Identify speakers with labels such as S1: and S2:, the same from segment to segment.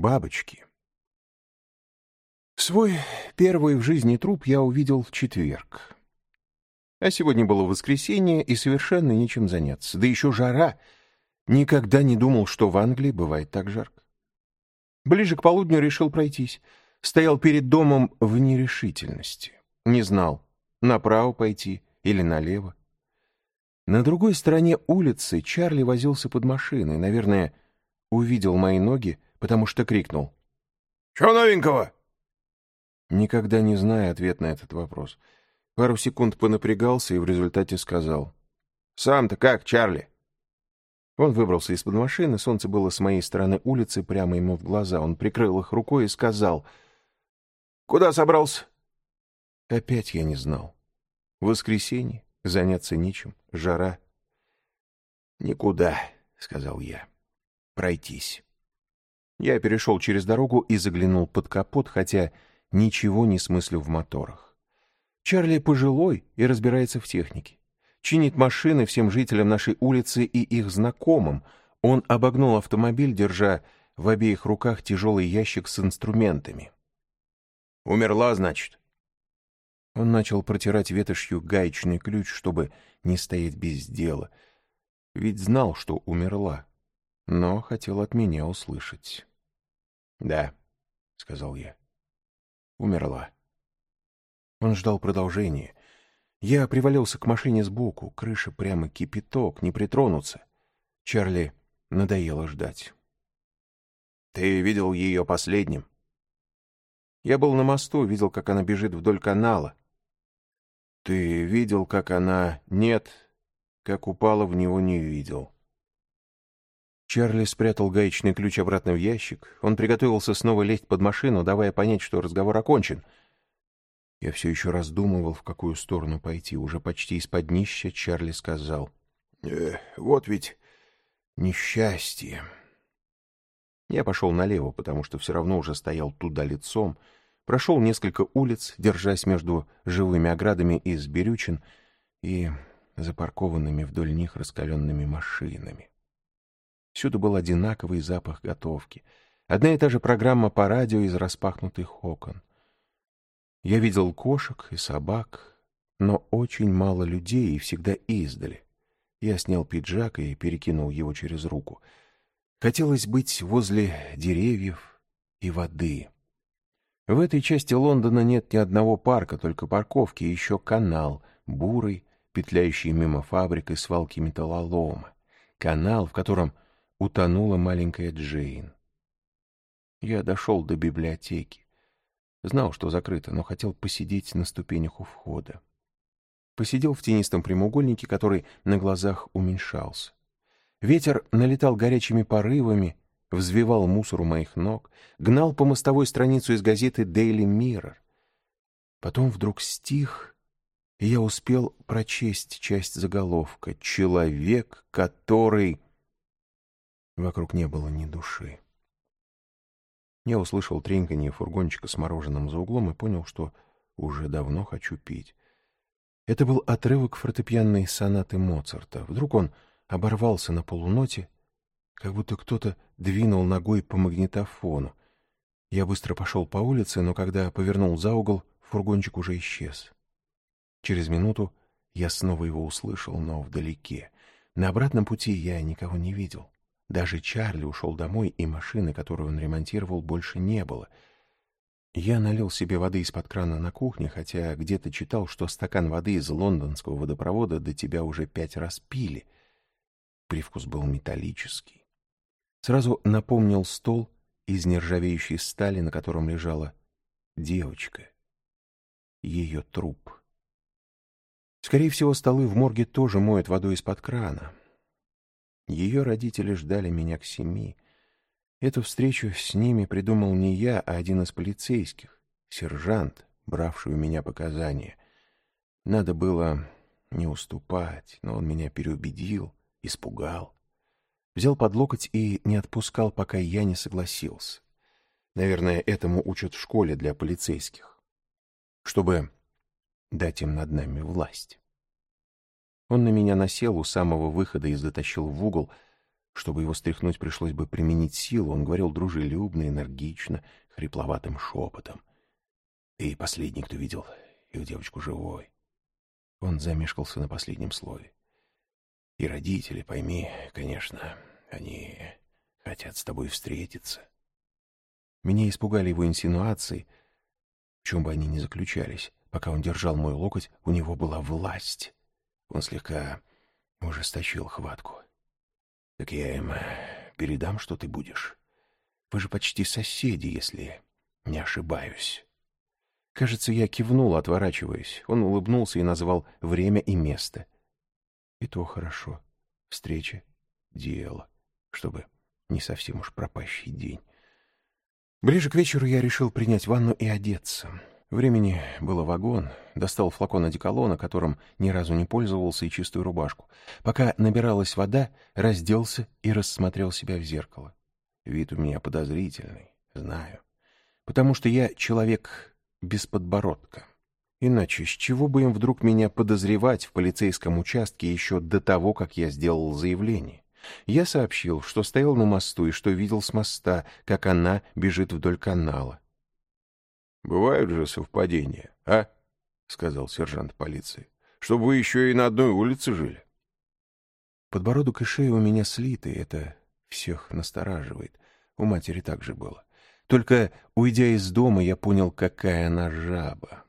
S1: Бабочки. Свой первый в жизни труп я увидел в четверг. А сегодня было воскресенье, и совершенно нечем заняться. Да еще жара. Никогда не думал, что в Англии бывает так жарко. Ближе к полудню решил пройтись. Стоял перед домом в нерешительности. Не знал, направо пойти или налево. На другой стороне улицы Чарли возился под машиной. Наверное, увидел мои ноги, потому что крикнул.
S2: «Чего новенького?»
S1: Никогда не зная ответ на этот вопрос. Пару секунд понапрягался и в результате сказал. «Сам-то как, Чарли?» Он выбрался из-под машины, солнце было с моей стороны улицы, прямо ему в глаза. Он прикрыл их рукой и сказал. «Куда собрался?» Опять я не знал. Воскресенье, заняться нечем, жара. «Никуда», — сказал я. «Пройтись». Я перешел через дорогу и заглянул под капот, хотя ничего не смыслю в моторах. Чарли пожилой и разбирается в технике. Чинит машины всем жителям нашей улицы и их знакомым. Он обогнул автомобиль, держа в обеих руках тяжелый ящик с инструментами.
S2: «Умерла, значит?»
S1: Он начал протирать ветошью гаечный ключ, чтобы не стоять без дела. Ведь знал, что умерла, но хотел от меня услышать. «Да», — сказал я умерла. Он ждал продолжения. Я привалился к машине сбоку, крыша прямо кипяток, не притронуться. Чарли надоело ждать.
S2: «Ты видел ее последним?»
S1: «Я был на мосту, видел, как она бежит вдоль канала». «Ты видел, как она...» «Нет, как упала в него, не видел». Чарли спрятал гаечный ключ обратно в ящик. Он приготовился снова лезть под машину, давая понять, что разговор окончен. Я все еще раздумывал, в какую сторону пойти. Уже почти из-под днища Чарли сказал.
S2: «Э, «Вот ведь несчастье».
S1: Я пошел налево, потому что все равно уже стоял туда лицом. Прошел несколько улиц, держась между живыми оградами из берючин и запаркованными вдоль них раскаленными машинами. Всюду был одинаковый запах готовки. Одна и та же программа по радио из распахнутых окон. Я видел кошек и собак, но очень мало людей и всегда издали. Я снял пиджак и перекинул его через руку. Хотелось быть возле деревьев и воды. В этой части Лондона нет ни одного парка, только парковки и еще канал, бурый, петляющий мимо фабрик и свалки металлолома. Канал, в котором утонула маленькая Джейн. Я дошел до библиотеки. Знал, что закрыто, но хотел посидеть на ступенях у входа. Посидел в тенистом прямоугольнике, который на глазах уменьшался. Ветер налетал горячими порывами, взвивал мусор у моих ног, гнал по мостовой страницу из газеты Daily Mirror. Потом вдруг стих, и я успел прочесть часть заголовка «Человек, который...» Вокруг не было ни души. Я услышал треньканье фургончика с мороженым за углом и понял, что уже давно хочу пить. Это был отрывок фортепианной сонаты Моцарта. Вдруг он оборвался на полуноте, как будто кто-то двинул ногой по магнитофону. Я быстро пошел по улице, но когда повернул за угол, фургончик уже исчез. Через минуту я снова его услышал, но вдалеке. На обратном пути я никого не видел. Даже Чарли ушел домой, и машины, которую он ремонтировал, больше не было. Я налил себе воды из-под крана на кухне, хотя где-то читал, что стакан воды из лондонского водопровода до тебя уже пять раз пили. Привкус был металлический. Сразу напомнил стол из нержавеющей стали, на котором лежала девочка. Ее труп. Скорее всего, столы в морге тоже моют водой из-под крана. Ее родители ждали меня к семи. Эту встречу с ними придумал не я, а один из полицейских, сержант, бравший у меня показания. Надо было не уступать, но он меня переубедил, испугал. Взял под локоть и не отпускал, пока я не согласился. Наверное, этому учат в школе для полицейских. Чтобы дать им над нами власть. Он на меня насел у самого выхода и затащил в угол. Чтобы его стряхнуть, пришлось бы применить силу. Он говорил дружелюбно, энергично, хрипловатым шепотом. «Ты последний, кто видел ее девочку живой». Он замешкался на последнем слове. «И родители, пойми, конечно, они хотят с тобой встретиться». Меня испугали его инсинуации, в чем бы они ни заключались. Пока он держал мой локоть, у него была власть. Он слегка ужесточил хватку. Так я им передам, что ты будешь. Вы же почти соседи, если не ошибаюсь. Кажется, я кивнул, отворачиваясь. Он улыбнулся и назвал время и место. И то хорошо. Встреча, дело, чтобы не совсем уж пропащий день. Ближе к вечеру я решил принять ванну и одеться. Времени было вагон, достал флакон одеколона, которым ни разу не пользовался, и чистую рубашку. Пока набиралась вода, разделся и рассмотрел себя в зеркало. Вид у меня подозрительный, знаю. Потому что я человек без подбородка. Иначе с чего бы им вдруг меня подозревать в полицейском участке еще до того, как я сделал заявление? Я сообщил, что стоял на мосту и что видел с моста, как она бежит вдоль канала.
S2: «Бывают же совпадения, а?» — сказал сержант полиции. «Чтобы вы еще и на одной улице жили».
S1: Подбородок и шея у меня слиты, это всех настораживает. У матери так же было. Только, уйдя из дома, я понял, какая она жаба.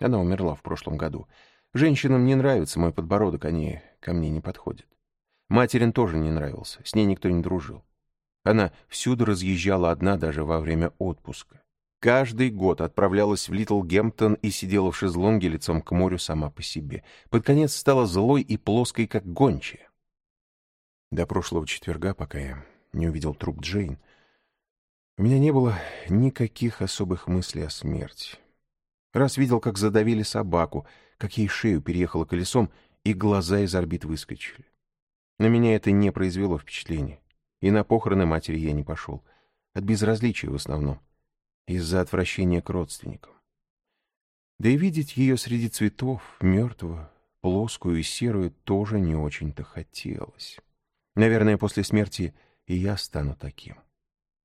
S1: Она умерла в прошлом году. Женщинам не нравится мой подбородок, они ко мне не подходят. Материн тоже не нравился, с ней никто не дружил. Она всюду разъезжала одна даже во время отпуска. Каждый год отправлялась в Литл Гемптон и сидела в шезлонге лицом к морю сама по себе. Под конец стала злой и плоской, как гончая. До прошлого четверга, пока я не увидел труп Джейн, у меня не было никаких особых мыслей о смерти. Раз видел, как задавили собаку, как ей шею переехало колесом, и глаза из орбит выскочили. На меня это не произвело впечатления. И на похороны матери я не пошел. От безразличия в основном из-за отвращения к родственникам. Да и видеть ее среди цветов, мертвую, плоскую и серую, тоже не очень-то хотелось. Наверное, после смерти и я стану таким.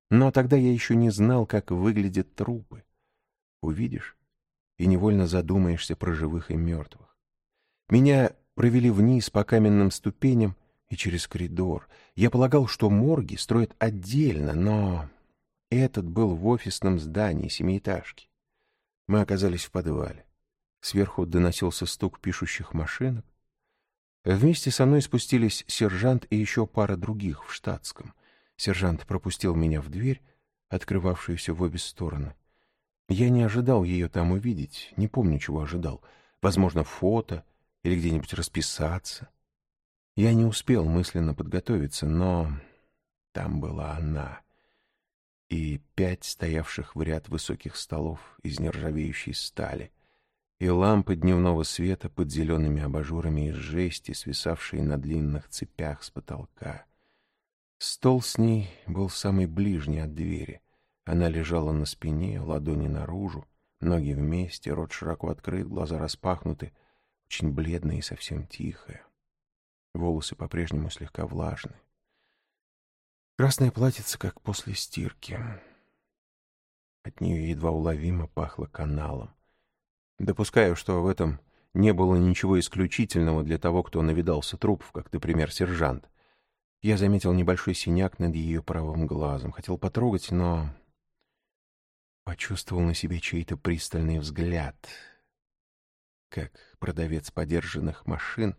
S1: Но тогда я еще не знал, как выглядят трупы. Увидишь и невольно задумаешься про живых и мертвых. Меня провели вниз по каменным ступеням и через коридор. Я полагал, что морги строят отдельно, но этот был в офисном здании семиэтажки. Мы оказались в подвале. Сверху доносился стук пишущих машинок. Вместе со мной спустились сержант и еще пара других в штатском. Сержант пропустил меня в дверь, открывавшуюся в обе стороны. Я не ожидал ее там увидеть, не помню, чего ожидал. Возможно, фото или где-нибудь расписаться. Я не успел мысленно подготовиться, но там была она и пять стоявших в ряд высоких столов из нержавеющей стали, и лампы дневного света под зелеными абажурами из жести, свисавшие на длинных цепях с потолка. Стол с ней был самый ближний от двери. Она лежала на спине, ладони наружу, ноги вместе, рот широко открыт, глаза распахнуты, очень бледная и совсем тихая. Волосы по-прежнему слегка влажные. Красное платьице, как после стирки. От нее едва уловимо пахло каналом. Допускаю, что в этом не было ничего исключительного для того, кто навидался трупов, как, например, сержант. Я заметил небольшой синяк над ее правым глазом. Хотел потрогать, но почувствовал на себе чей-то пристальный взгляд. Как продавец подержанных машин,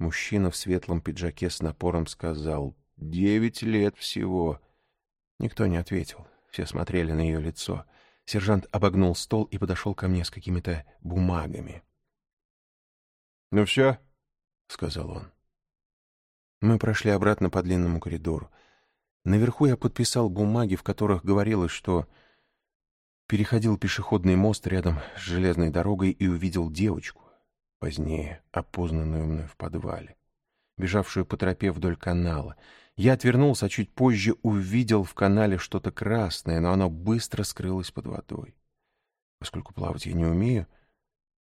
S1: мужчина в светлом пиджаке с напором сказал Девять лет всего. Никто не ответил. Все смотрели на ее лицо. Сержант обогнул стол и подошел ко мне с какими-то бумагами. — Ну все, — сказал он. Мы прошли обратно по длинному коридору. Наверху я подписал бумаги, в которых говорилось, что переходил пешеходный мост рядом с железной дорогой и увидел девочку, позднее опознанную мной в подвале, бежавшую по тропе вдоль канала — я отвернулся, а чуть позже увидел в канале что-то красное, но оно быстро скрылось под водой. Поскольку плавать я не умею,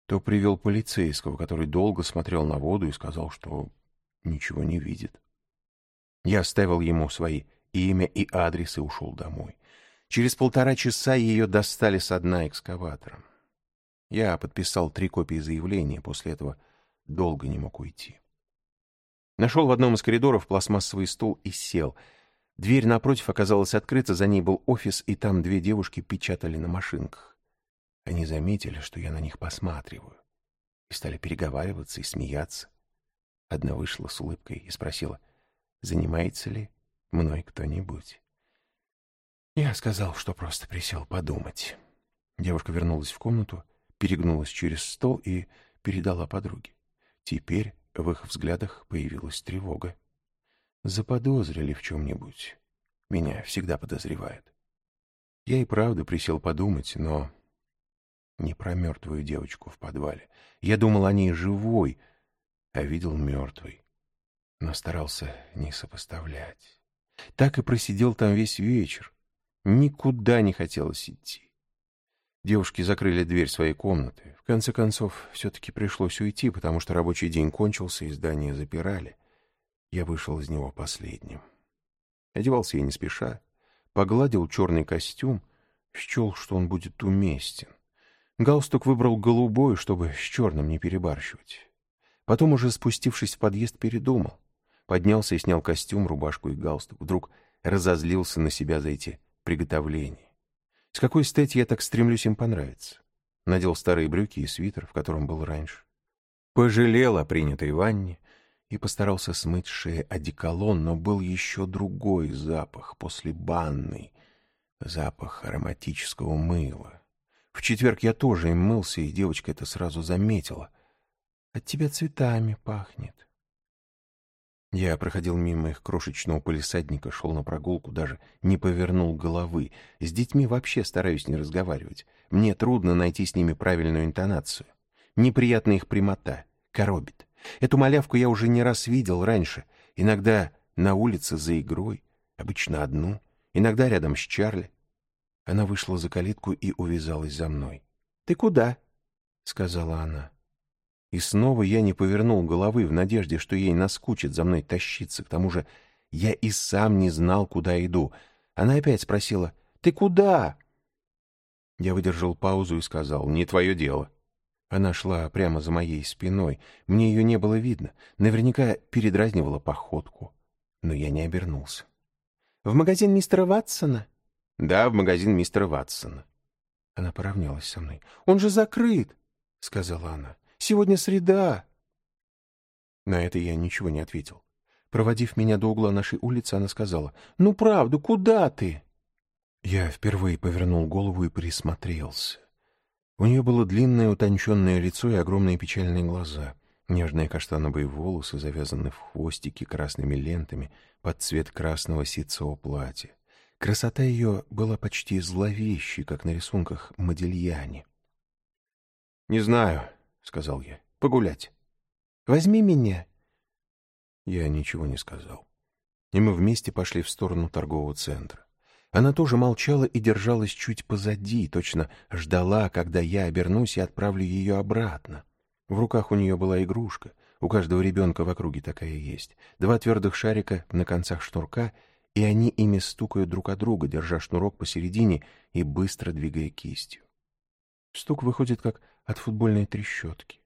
S1: то привел полицейского, который долго смотрел на воду и сказал, что ничего не видит. Я оставил ему свои имя и адрес и ушел домой. Через полтора часа ее достали со дна экскаватором. Я подписал три копии заявления, после этого долго не мог уйти. Нашел в одном из коридоров пластмассовый стул и сел. Дверь напротив оказалась открыта, за ней был офис, и там две девушки печатали на машинках. Они заметили, что я на них посматриваю, и стали переговариваться и смеяться. Одна вышла с улыбкой и спросила, занимается ли мной кто-нибудь. Я сказал, что просто присел подумать. Девушка вернулась в комнату, перегнулась через стол и передала подруге. Теперь в их взглядах появилась тревога. Заподозрили в чем-нибудь. Меня всегда подозревают. Я и правда присел подумать, но не про мертвую девочку в подвале. Я думал о ней живой, а видел мертвой. Но старался не сопоставлять. Так и просидел там весь вечер. Никуда не хотелось идти. Девушки закрыли дверь своей комнаты. В конце концов, все-таки пришлось уйти, потому что рабочий день кончился и здание запирали. Я вышел из него последним. Одевался я не спеша, погладил черный костюм, счел, что он будет уместен. Галстук выбрал голубой, чтобы с черным не перебарщивать. Потом, уже спустившись в подъезд, передумал. Поднялся и снял костюм, рубашку и галстук. Вдруг разозлился на себя за эти приготовления. С какой стати я так стремлюсь им понравиться? Надел старые брюки и свитер, в котором был раньше. Пожалел о принятой ванне и постарался смыть с одеколон, но был еще другой запах после банной, запах ароматического мыла. В четверг я тоже им мылся, и девочка это сразу заметила. От тебя цветами пахнет. Я проходил мимо их крошечного полисадника, шел на прогулку, даже не повернул головы. С детьми вообще стараюсь не разговаривать. Мне трудно найти с ними правильную интонацию. Неприятна их прямота, коробит. Эту малявку я уже не раз видел раньше. Иногда на улице за игрой, обычно одну, иногда рядом с Чарли. Она вышла за калитку и увязалась за мной. — Ты куда? — сказала она. И снова я не повернул головы в надежде, что ей наскучит за мной тащиться. К тому же я и сам не знал, куда иду. Она опять спросила, «Ты куда?» Я выдержал паузу и сказал, «Не твое дело». Она шла прямо за моей спиной. Мне ее не было видно. Наверняка передразнивала походку. Но я не обернулся. «В магазин мистера Ватсона?» «Да, в магазин мистера Ватсона». Она поравнялась со мной. «Он же закрыт!» — сказала она. Сегодня среда!» На это я ничего не ответил. Проводив меня до угла нашей улицы, она сказала, «Ну, правда, куда ты?» Я впервые повернул голову и присмотрелся. У нее было длинное утонченное лицо и огромные печальные глаза. Нежные каштановые волосы завязаны в хвостики красными лентами под цвет красного ситцевого платья. Красота ее была почти зловещей, как на рисунках Модельяне. «Не знаю», — сказал я. — Погулять. — Возьми меня. Я ничего не сказал. И мы вместе пошли в сторону торгового центра. Она тоже молчала и держалась чуть позади, точно ждала, когда я обернусь и отправлю ее обратно. В руках у нее была игрушка. У каждого ребенка в округе такая есть. Два твердых шарика на концах шнурка, и они ими стукают друг от друга, держа шнурок посередине и быстро двигая кистью. Стук выходит как от футбольной трещотки.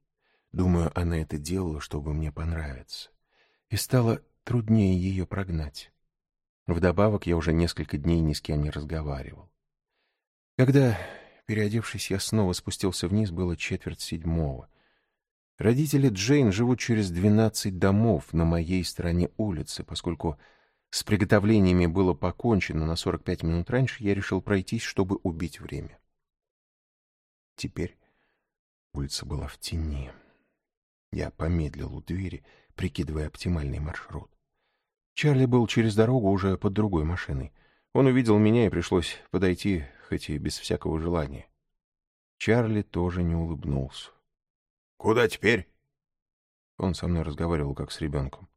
S1: Думаю, она это делала, чтобы мне понравиться. И стало труднее ее прогнать. Вдобавок, я уже несколько дней ни с кем не разговаривал. Когда, переодевшись, я снова спустился вниз, было четверть седьмого. Родители Джейн живут через двенадцать домов на моей стороне улицы, поскольку с приготовлениями было покончено на сорок пять минут раньше, я решил пройтись, чтобы убить время. Теперь улица была в тени. Я помедлил у двери, прикидывая оптимальный маршрут. Чарли был через дорогу уже под другой машиной. Он увидел меня, и пришлось подойти, хоть и без всякого желания. Чарли тоже не улыбнулся.
S2: — Куда теперь?
S1: Он со мной разговаривал, как с ребенком.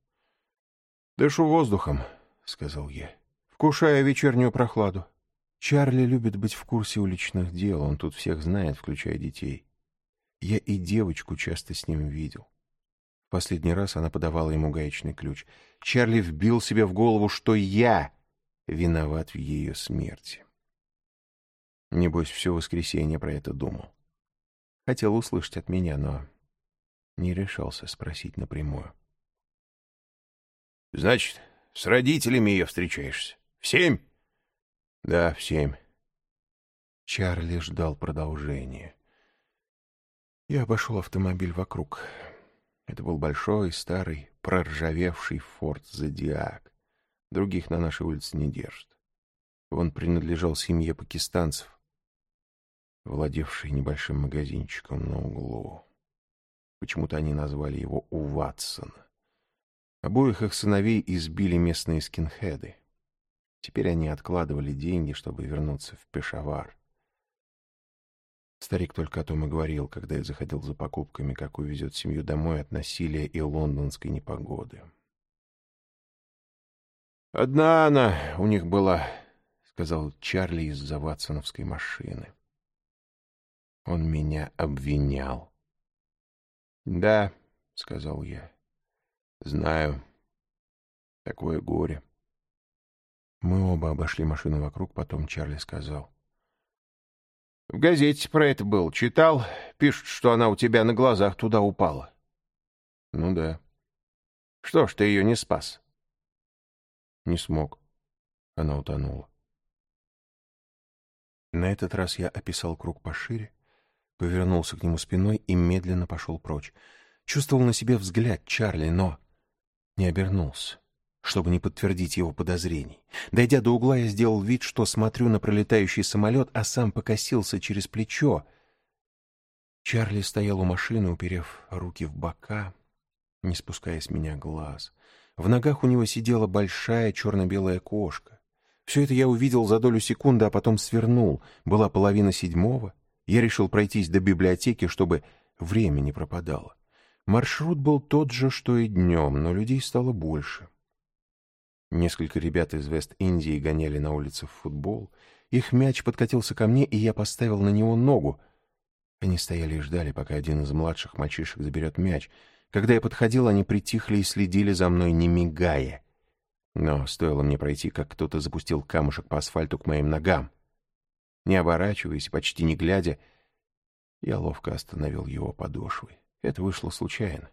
S1: — Дышу воздухом, — сказал я, — вкушая вечернюю прохладу. Чарли любит быть в курсе уличных дел, он тут всех знает, включая детей. Я и девочку часто с ним видел. Последний раз она подавала ему гаечный ключ. Чарли вбил себе в голову, что я виноват в ее смерти. Небось, все воскресенье про это думал. Хотел услышать от меня, но не решался спросить напрямую.
S2: — Значит, с родителями ее встречаешься? В семь?
S1: — Да, в семь. Чарли ждал продолжения. Я обошел автомобиль вокруг. Это был большой, старый, проржавевший форт «Зодиак». Других на нашей улице не держат. Он принадлежал семье пакистанцев, владевшей небольшим магазинчиком на углу. Почему-то они назвали его у. Обоих их сыновей избили местные скинхеды. Теперь они откладывали деньги, чтобы вернуться в Пешавар. Старик только о том и говорил, когда я заходил за покупками, как увезет семью домой от насилия и лондонской непогоды. «Одна она у них была», — сказал Чарли из-за ватсоновской машины. Он меня обвинял. «Да», — сказал я, — «знаю. Такое горе». Мы оба обошли машину вокруг, потом Чарли сказал. В газете про это был. Читал. Пишут, что она у тебя на глазах туда упала. Ну да. Что ж ты ее не спас? Не смог. Она утонула. На этот раз я описал круг пошире, повернулся к нему спиной и медленно пошел прочь. Чувствовал на себе взгляд Чарли, но не обернулся чтобы не подтвердить его подозрений. Дойдя до угла, я сделал вид, что смотрю на пролетающий самолет, а сам покосился через плечо. Чарли стоял у машины, уперев руки в бока, не спуская с меня глаз. В ногах у него сидела большая черно-белая кошка. Все это я увидел за долю секунды, а потом свернул. Была половина седьмого. Я решил пройтись до библиотеки, чтобы время не пропадало. Маршрут был тот же, что и днем, но людей стало больше. Несколько ребят из Вест-Индии гоняли на улице в футбол. Их мяч подкатился ко мне, и я поставил на него ногу. Они стояли и ждали, пока один из младших мальчишек заберет мяч. Когда я подходил, они притихли и следили за мной, не мигая. Но стоило мне пройти, как кто-то запустил камушек по асфальту к моим ногам. Не оборачиваясь, почти не глядя, я ловко остановил его подошвой. Это вышло случайно.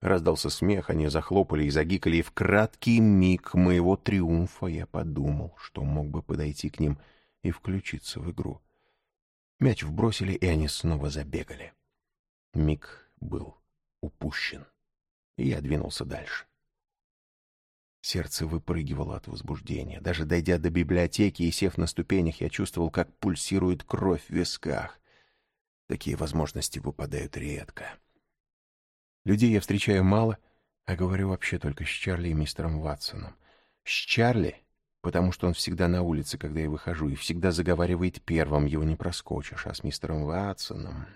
S1: Раздался смех, они захлопали и загикали, и в краткий миг моего триумфа я подумал, что мог бы подойти к ним и включиться в игру. Мяч вбросили, и они снова забегали. Миг был упущен, и я двинулся дальше. Сердце выпрыгивало от возбуждения. Даже дойдя до библиотеки и сев на ступенях, я чувствовал, как пульсирует кровь в висках. Такие возможности выпадают редко. Людей я встречаю мало, а говорю вообще только с Чарли и мистером Ватсоном. С Чарли, потому что он всегда на улице, когда я выхожу, и всегда заговаривает первым, его не проскочишь, а с мистером Ватсоном...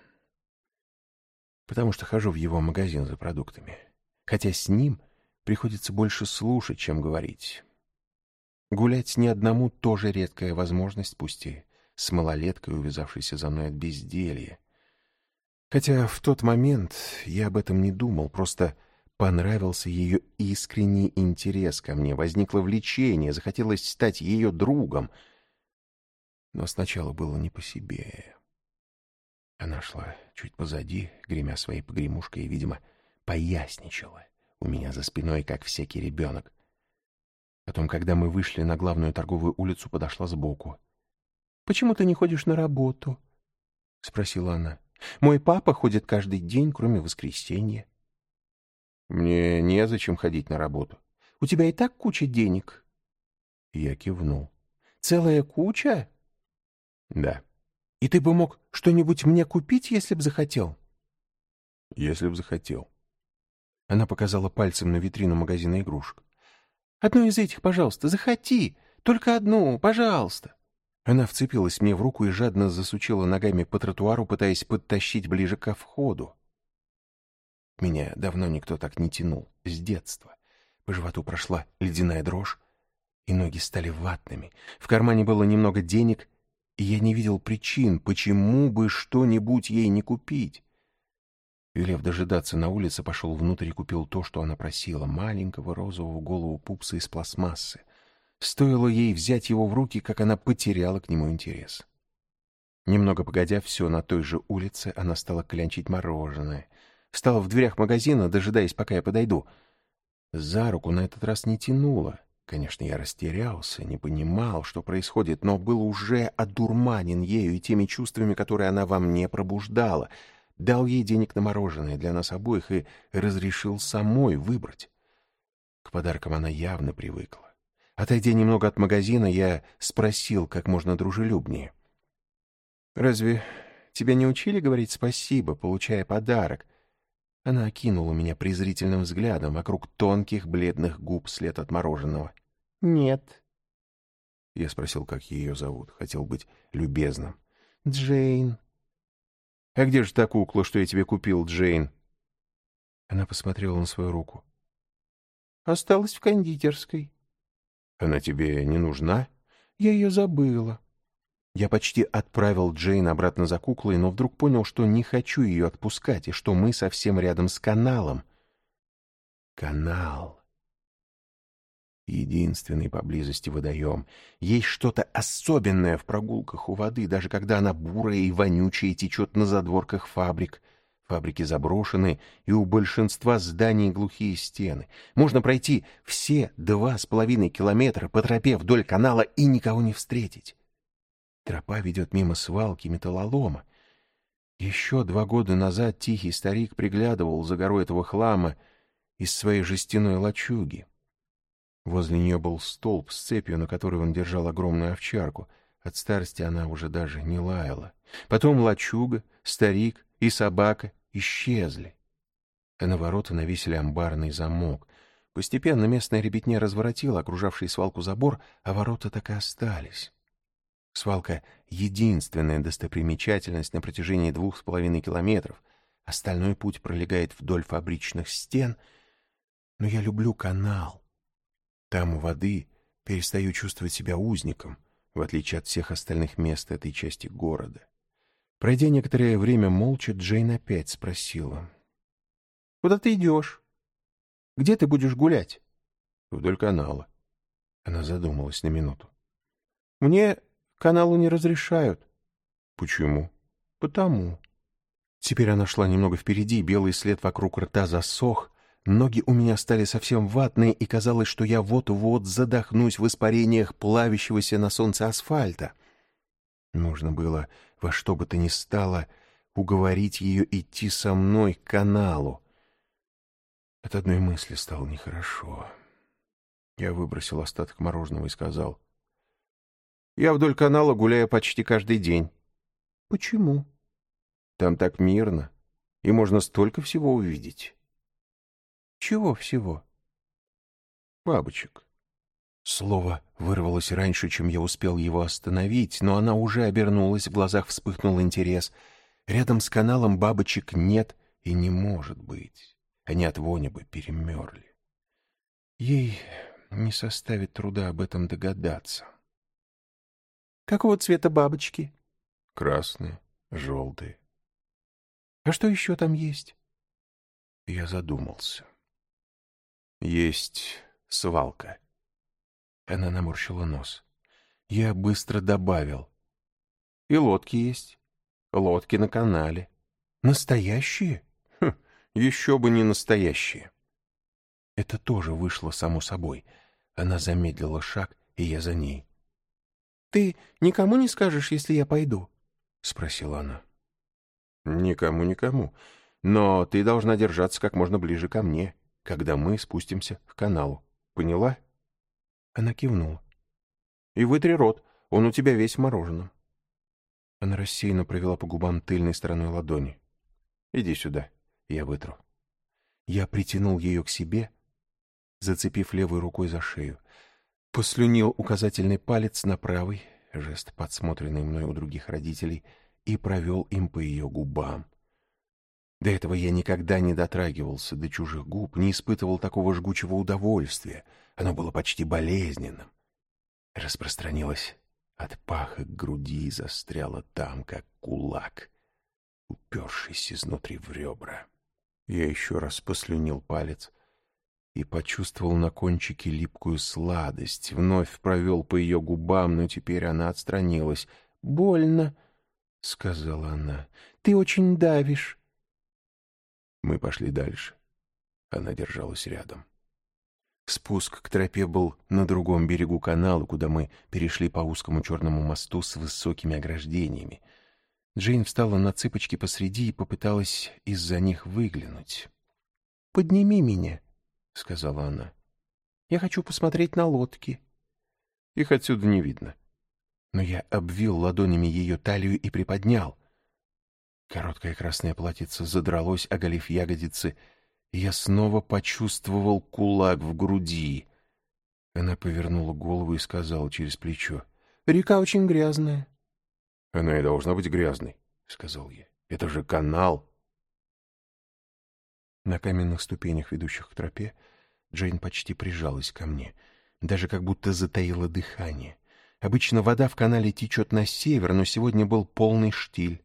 S1: Потому что хожу в его магазин за продуктами. Хотя с ним приходится больше слушать, чем говорить. Гулять ни одному тоже редкая возможность, пусть и с малолеткой, увязавшейся за мной от безделья. Хотя в тот момент я об этом не думал, просто понравился ее искренний интерес ко мне, возникло влечение, захотелось стать ее другом. Но сначала было не по себе. Она шла чуть позади, гремя своей погремушкой, и, видимо, поясничала у меня за спиной, как всякий ребенок. Потом, когда мы вышли на главную торговую улицу, подошла сбоку. — Почему ты не ходишь на работу? — спросила она. Мой папа ходит каждый день, кроме воскресенья. Мне незачем ходить на работу. У тебя и так куча денег. Я кивнул. Целая куча? Да. И ты бы мог что-нибудь мне купить, если б захотел? Если б захотел. Она показала пальцем на витрину магазина игрушек. Одну из этих, пожалуйста, захоти. Только одну, пожалуйста. Она вцепилась мне в руку и жадно засучила ногами по тротуару, пытаясь подтащить ближе ко входу. Меня давно никто так не тянул, с детства. По животу прошла ледяная дрожь, и ноги стали ватными. В кармане было немного денег, и я не видел причин, почему бы что-нибудь ей не купить. Велев дожидаться на улице, пошел внутрь и купил то, что она просила, маленького розового голову пупса из пластмассы. Стоило ей взять его в руки, как она потеряла к нему интерес. Немного погодя, все на той же улице, она стала клянчить мороженое. Встала в дверях магазина, дожидаясь, пока я подойду. За руку на этот раз не тянула. Конечно, я растерялся, не понимал, что происходит, но был уже одурманен ею и теми чувствами, которые она во мне пробуждала. Дал ей денег на мороженое для нас обоих и разрешил самой выбрать. К подаркам она явно привыкла. Отойдя немного от магазина, я спросил как можно дружелюбнее. «Разве тебя не учили говорить спасибо, получая подарок?» Она окинула меня презрительным взглядом вокруг тонких бледных губ след от мороженого. «Нет». Я спросил, как ее зовут. Хотел быть любезным. «Джейн». «А где же та кукла, что я тебе купил, Джейн?» Она посмотрела на свою руку. «Осталась в кондитерской». «Она тебе не нужна?» «Я ее забыла». Я почти отправил Джейн обратно за куклой, но вдруг понял, что не хочу ее отпускать, и что мы совсем рядом с каналом. Канал. Единственный поблизости водоем. Есть что-то особенное в прогулках у воды, даже когда она бурая и вонючая течет на задворках фабрик. Фабрики заброшены, и у большинства зданий глухие стены. Можно пройти все два с половиной километра по тропе вдоль канала и никого не встретить. Тропа ведет мимо свалки металлолома. Еще два года назад тихий старик приглядывал за горой этого хлама из своей жестяной лачуги. Возле нее был столб с цепью, на которой он держал огромную овчарку. От старости она уже даже не лаяла. Потом лачуга, старик и собака исчезли. А на ворота навесили амбарный замок. Постепенно местная ребятня разворотила окружавший свалку забор, а ворота так и остались. Свалка — единственная достопримечательность на протяжении двух с половиной километров. Остальной путь пролегает вдоль фабричных стен. Но я люблю канал. Там у воды перестаю чувствовать себя узником, в отличие от всех остальных мест этой части города. Пройдя некоторое время молча, Джейн опять спросила. — Куда ты идешь? Где ты будешь гулять? — Вдоль канала. Она задумалась на минуту. — Мне Каналу не разрешают. Почему? Потому. Теперь она шла немного впереди, белый след вокруг рта засох, ноги у меня стали совсем ватные, и казалось, что я вот-вот задохнусь в испарениях плавящегося на солнце асфальта. Нужно было во что бы то ни стало уговорить ее идти со мной к каналу. От одной мысли стало нехорошо. Я выбросил остаток мороженого и сказал — я вдоль канала гуляю почти каждый день. Почему? Там так мирно, и можно столько всего увидеть. Чего всего? Бабочек. Слово вырвалось раньше, чем я успел его остановить, но она уже обернулась, в глазах вспыхнул интерес. Рядом с каналом бабочек нет и не может быть. Они от вони бы перемерли. Ей не составит труда об этом догадаться. Какого цвета бабочки? Красные, желтые. А что еще там есть? Я задумался. Есть свалка. Она наморщила нос. Я быстро добавил. И лодки есть. Лодки на канале. Настоящие? Хм, еще бы не настоящие. Это тоже вышло само собой. Она замедлила шаг, и я за ней. «Ты никому не скажешь, если я пойду?» — спросила она. «Никому, никому. Но ты должна держаться как можно ближе ко мне, когда мы спустимся к каналу. Поняла?» Она кивнула. «И вытри рот, он у тебя весь в мороженом». Она рассеянно провела по губам тыльной стороной ладони. «Иди сюда, я вытру». Я притянул ее к себе, зацепив левой рукой за шею послюнил указательный палец на правый, жест, подсмотренный мной у других родителей, и провел им по ее губам. До этого я никогда не дотрагивался до чужих губ, не испытывал такого жгучего удовольствия. Оно было почти болезненным. Распространилось от паха к груди и застряло там, как кулак, упершийся изнутри в ребра. Я еще раз послюнил палец и почувствовал на кончике липкую сладость. Вновь провел по ее губам, но теперь она отстранилась. «Больно», — сказала она. «Ты очень давишь». Мы пошли дальше. Она держалась рядом. Спуск к тропе был на другом берегу канала, куда мы перешли по узкому черному мосту с высокими ограждениями. Джейн встала на цыпочки посреди и попыталась из-за них выглянуть. «Подними меня», — сказала она. «Я хочу посмотреть на лодки». Их отсюда не видно. Но я обвил ладонями ее талию и приподнял. Короткое красное платьице задралось, оголив ягодицы, я снова почувствовал кулак в груди. Она повернула голову и сказала через плечо. «Река очень грязная». «Она и должна быть грязной», — сказал я. «Это же канал». На каменных ступенях, ведущих к тропе, Джейн почти прижалась ко мне, даже как будто затаила дыхание. Обычно вода в канале течет на север, но сегодня был полный штиль.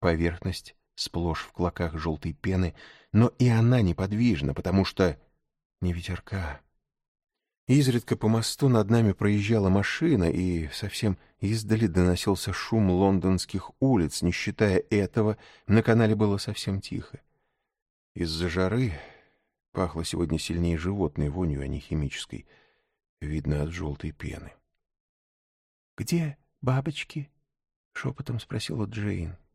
S1: Поверхность сплошь в клоках желтой пены, но и она неподвижна, потому что не ветерка. Изредка по мосту над нами проезжала машина, и совсем издали доносился шум лондонских улиц. Не считая этого, на канале было совсем тихо. Из-за жары пахло сегодня сильнее животной вонью, а не химической. Видно от желтой пены. — Где бабочки? — шепотом спросила Джейн. —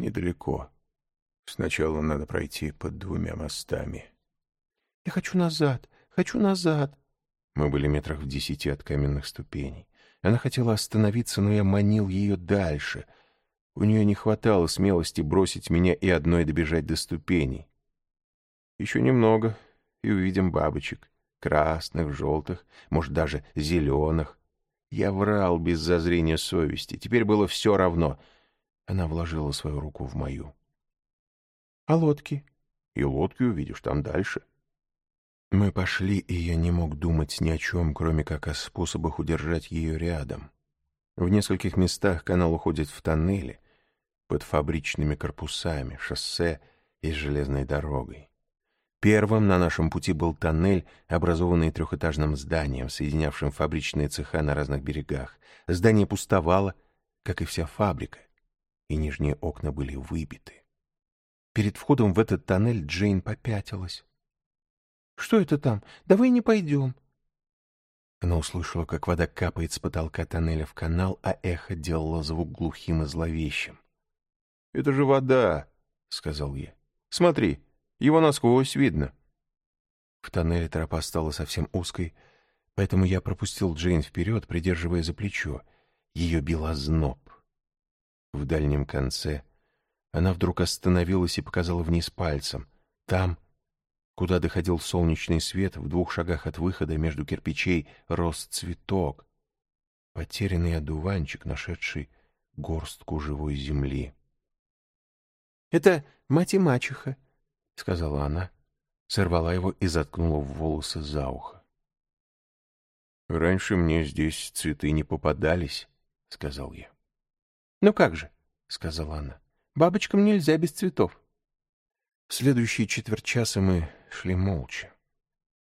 S1: Недалеко. Сначала надо пройти под двумя мостами. — Я хочу назад, хочу назад. Мы были метрах в десяти от каменных ступеней. Она хотела остановиться, но я манил ее дальше — у нее не хватало смелости бросить меня и одной добежать до ступеней. Еще немного, и увидим бабочек. Красных, желтых, может, даже зеленых. Я врал без зазрения совести. Теперь было все равно. Она вложила свою руку в мою. — А лодки? — И лодки увидишь там дальше. Мы пошли, и я не мог думать ни о чем, кроме как о способах удержать ее рядом. В нескольких местах канал уходит в тоннели, под фабричными корпусами, шоссе и железной дорогой. Первым на нашем пути был тоннель, образованный трехэтажным зданием, соединявшим фабричные цеха на разных берегах. Здание пустовало, как и вся фабрика, и нижние окна были выбиты. Перед входом в этот тоннель Джейн попятилась. — Что это там? Давай не пойдем. Она услышала, как вода капает с потолка тоннеля в канал, а эхо делало звук глухим и зловещим. — Это же вода, — сказал я. — Смотри, его насквозь видно. В тоннеле тропа стала совсем узкой, поэтому я пропустил Джейн вперед, придерживая за плечо. Ее била зноб. В дальнем конце она вдруг остановилась и показала вниз пальцем. Там Куда доходил солнечный свет, в двух шагах от выхода между кирпичей рос цветок. Потерянный одуванчик, нашедший горстку живой земли. — Это мать и мачеха, — сказала она, сорвала его и заткнула в волосы за ухо. — Раньше мне здесь цветы не попадались, — сказал я. — Ну как же, — сказала она, — бабочкам нельзя без цветов. В следующие четверть часа мы шли молча.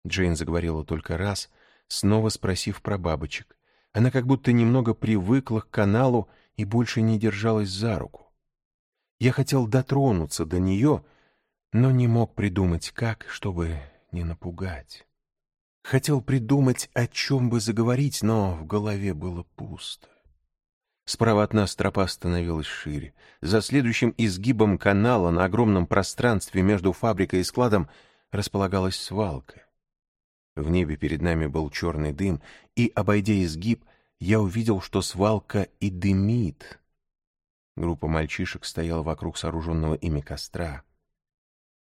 S1: Джейн заговорила только раз, снова спросив про бабочек. Она как будто немного привыкла к каналу и больше не держалась за руку. Я хотел дотронуться до нее, но не мог придумать как, чтобы не напугать. Хотел придумать, о чем бы заговорить, но в голове было пусто. Справа от нас тропа становилась шире. За следующим изгибом канала на огромном пространстве между фабрикой и складом располагалась свалка. В небе перед нами был черный дым, и, обойдя изгиб, я увидел, что свалка и дымит. Группа мальчишек стояла вокруг сооруженного ими костра.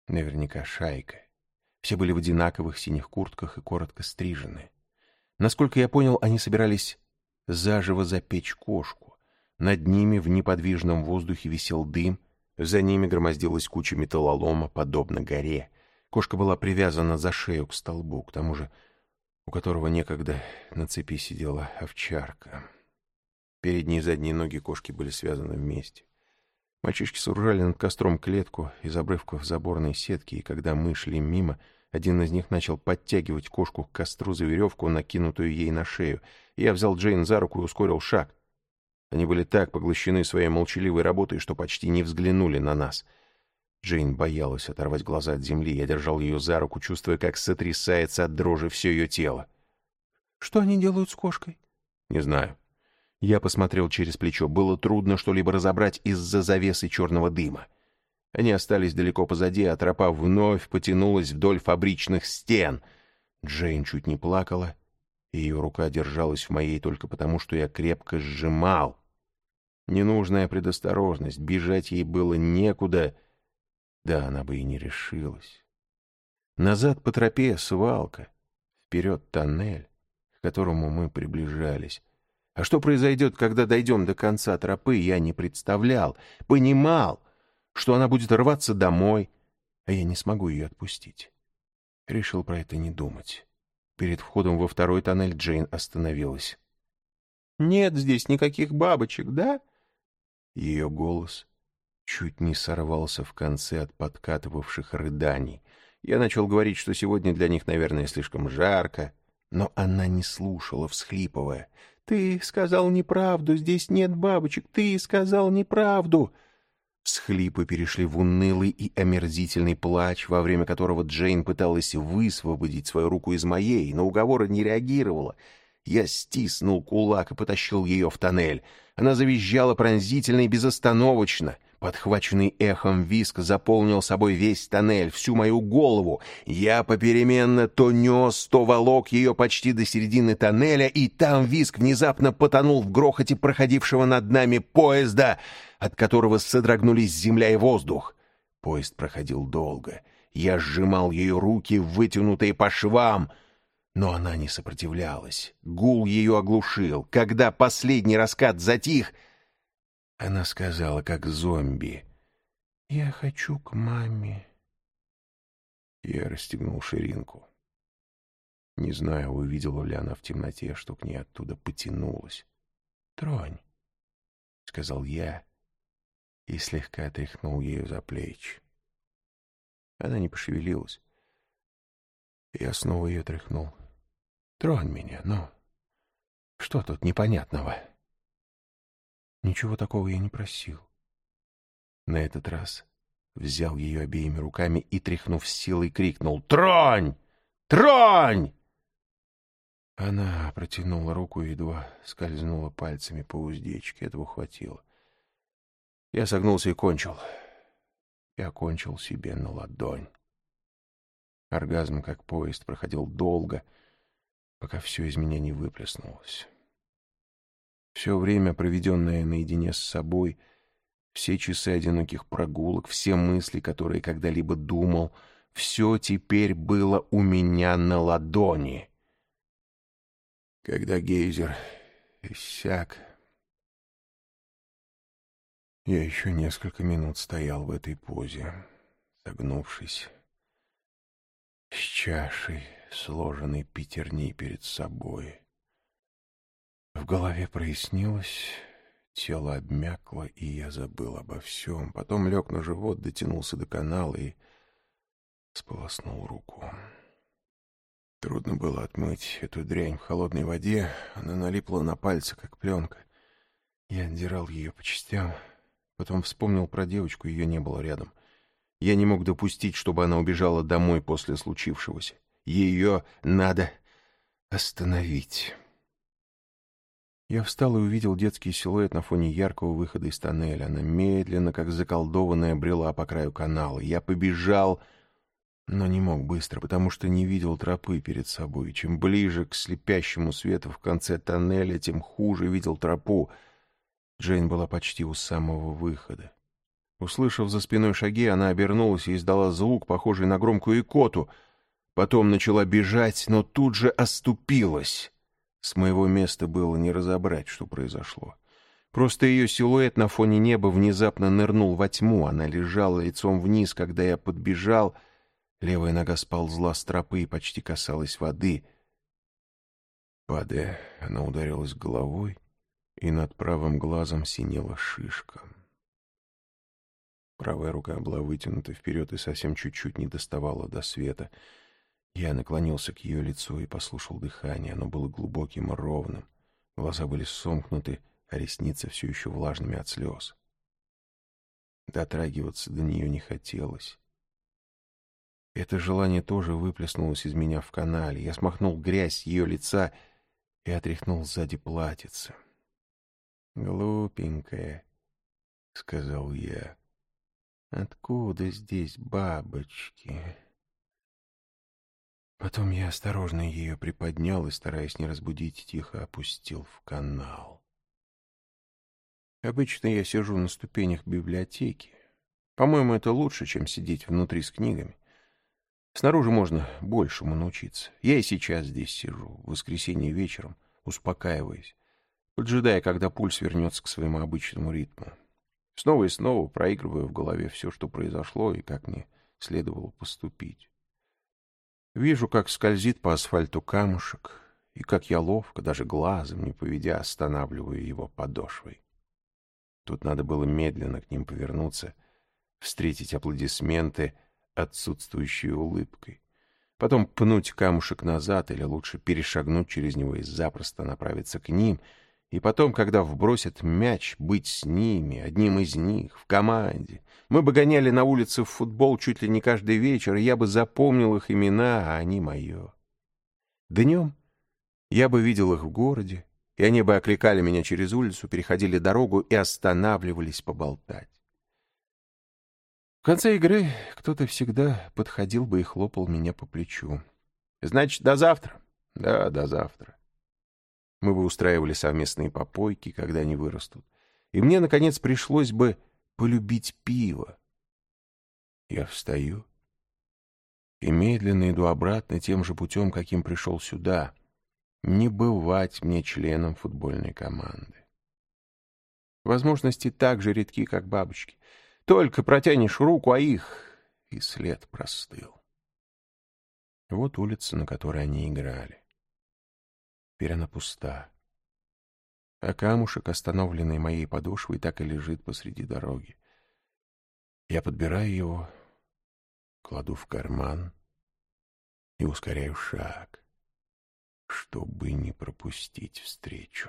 S1: Наверняка шайка. Все были в одинаковых синих куртках и коротко стрижены. Насколько я понял, они собирались заживо запечь кошку. Над ними в неподвижном воздухе висел дым, за ними громоздилась куча металлолома, подобно горе. Кошка была привязана за шею к столбу, к тому же, у которого некогда на цепи сидела овчарка. Передние и задние ноги кошки были связаны вместе. Мальчишки сооружали над костром клетку из обрывков заборной сетки, и когда мы шли мимо, один из них начал подтягивать кошку к костру за веревку, накинутую ей на шею. Я взял Джейн за руку и ускорил шаг. Они были так поглощены своей молчаливой работой, что почти не взглянули на нас. Джейн боялась оторвать глаза от земли. Я держал ее за руку, чувствуя, как сотрясается от дрожи все ее тело. «Что они делают с кошкой?» «Не знаю». Я посмотрел через плечо. Было трудно что-либо разобрать из-за завесы черного дыма. Они остались далеко позади, а тропа вновь потянулась вдоль фабричных стен. Джейн чуть не плакала, и ее рука держалась в моей только потому, что я крепко сжимал. Ненужная предосторожность, бежать ей было некуда. Да, она бы и не решилась. Назад по тропе свалка, вперед тоннель, к которому мы приближались. А что произойдет, когда дойдем до конца тропы, я не представлял, понимал — что она будет рваться домой, а я не смогу ее отпустить. Решил про это не думать. Перед входом во второй тоннель Джейн остановилась. «Нет здесь никаких бабочек, да?» Ее голос чуть не сорвался в конце от подкатывавших рыданий. Я начал говорить, что сегодня для них, наверное, слишком жарко, но она не слушала, всхлипывая. «Ты сказал неправду, здесь нет бабочек, ты сказал неправду!» Схлипы перешли в унылый и омерзительный плач, во время которого Джейн пыталась высвободить свою руку из моей, но уговоры не реагировала. Я стиснул кулак и потащил ее в тоннель. Она завизжала пронзительно и безостановочно — Подхваченный эхом виск заполнил собой весь тоннель, всю мою голову. Я попеременно то нес, то волок ее почти до середины тоннеля, и там виск внезапно потонул в грохоте проходившего над нами поезда, от которого содрогнулись земля и воздух. Поезд проходил долго. Я сжимал ее руки, вытянутые по швам, но она не сопротивлялась. Гул ее оглушил. Когда последний раскат затих — она сказала, как зомби. «Я хочу к маме». Я расстегнул ширинку. Не знаю, увидела ли она в темноте, что к ней оттуда потянулась. «Тронь», — сказал я и слегка тряхнул ее за плечи. Она не пошевелилась. Я снова ее тряхнул. «Тронь меня, ну! Что тут непонятного?» Ничего такого я не просил. На этот раз взял ее обеими руками и, тряхнув силой, крикнул «Тронь! Тронь!» Она протянула руку и едва скользнула пальцами по уздечке. Этого хватило. Я согнулся и кончил. Я кончил себе на ладонь. Оргазм, как поезд, проходил долго, пока все из меня не выплеснулось. Все время, проведенное наедине с собой, все часы одиноких прогулок, все мысли, которые когда-либо думал, все теперь было у меня на ладони. Когда гейзер иссяк, я еще несколько минут стоял в этой позе, согнувшись, с чашей, сложенной пятерней перед собой. В голове прояснилось, тело обмякло, и я забыл обо всем. Потом лег на живот, дотянулся до канала и сполоснул руку. Трудно было отмыть эту дрянь в холодной воде. Она налипла на пальцы, как пленка. Я отдирал ее по частям. Потом вспомнил про девочку, ее не было рядом. Я не мог допустить, чтобы она убежала домой после случившегося. Ее надо остановить. Я встал и увидел детский силуэт на фоне яркого выхода из тоннеля. Она медленно, как заколдованная, брела по краю канала. Я побежал, но не мог быстро, потому что не видел тропы перед собой. Чем ближе к слепящему свету в конце тоннеля, тем хуже видел тропу. Джейн была почти у самого выхода. Услышав за спиной шаги, она обернулась и издала звук, похожий на громкую икоту. Потом начала бежать, но тут же оступилась. С моего места было не разобрать, что произошло. Просто ее силуэт на фоне неба внезапно нырнул во тьму. Она лежала лицом вниз, когда я подбежал. Левая нога сползла с тропы и почти касалась воды. Падая, она ударилась головой, и над правым глазом синела шишка. Правая рука была вытянута вперед и совсем чуть-чуть не доставала до света. Я наклонился к ее лицу и послушал дыхание. Оно было глубоким и ровным. Глаза были сомкнуты, а ресницы все еще влажными от слез. Дотрагиваться до нее не хотелось. Это желание тоже выплеснулось из меня в канале. Я смахнул грязь с ее лица и отряхнул сзади платьице. «Глупенькая», — сказал я. Откуда здесь бабочки? Потом я осторожно ее приподнял и, стараясь не разбудить, тихо опустил в канал. Обычно я сижу на ступенях библиотеки. По-моему, это лучше, чем сидеть внутри с книгами. Снаружи можно большему научиться. Я и сейчас здесь сижу, в воскресенье вечером, успокаиваясь, поджидая, когда пульс вернется к своему обычному ритму. Снова и снова проигрываю в голове все, что произошло и как мне следовало поступить. Вижу, как скользит по асфальту камушек, и как я ловко, даже глазом не поведя, останавливаю его подошвой. Тут надо было медленно к ним повернуться, встретить аплодисменты отсутствующей улыбкой, потом пнуть камушек назад или лучше перешагнуть через него и запросто направиться к ним — и потом, когда вбросят мяч, быть с ними, одним из них, в команде. Мы бы гоняли на улице в футбол чуть ли не каждый вечер, я бы запомнил их имена, а они мое. Днем я бы видел их в городе, и они бы окликали меня через улицу, переходили дорогу и останавливались поболтать. В конце игры кто-то всегда подходил бы и хлопал меня по плечу. «Значит, до завтра?» «Да, до завтра». Мы бы устраивали совместные попойки, когда они вырастут. И мне, наконец, пришлось бы полюбить пиво. Я встаю и медленно иду обратно тем же путем, каким пришел сюда. Не бывать мне членом футбольной команды. Возможности так же редки, как бабочки. Только протянешь руку, а их и след простыл. Вот улица, на которой они играли. Теперь она пуста. А камушек, остановленный моей подошвой, так и лежит посреди дороги. Я подбираю его, кладу в карман и ускоряю шаг, чтобы не пропустить встречу.